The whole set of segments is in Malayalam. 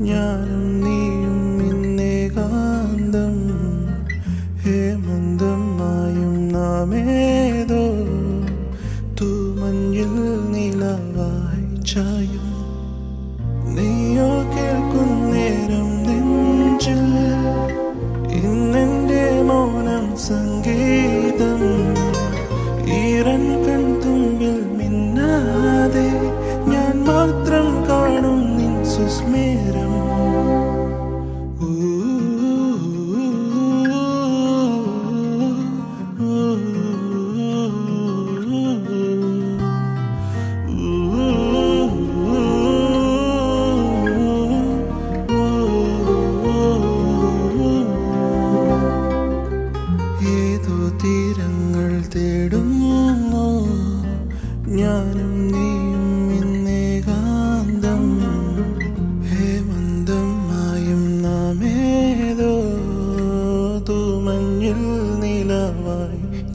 ഞാനും നീയും ഇന്നേകാന്തം ഹേമന്തമായും moment.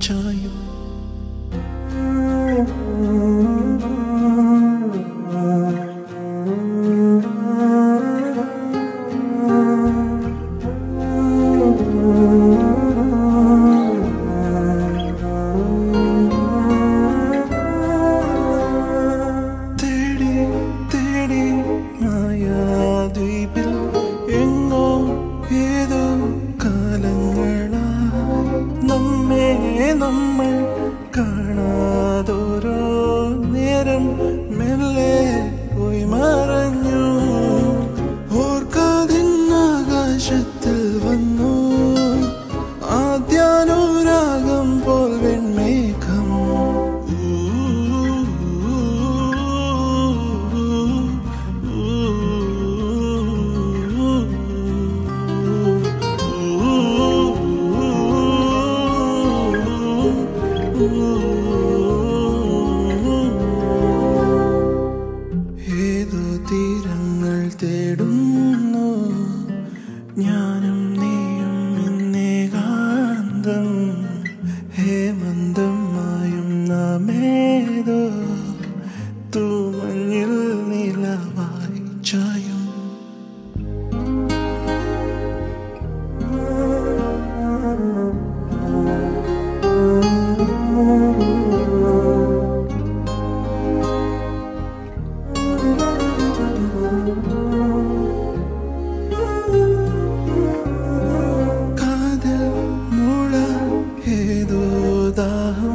sunshine. 的。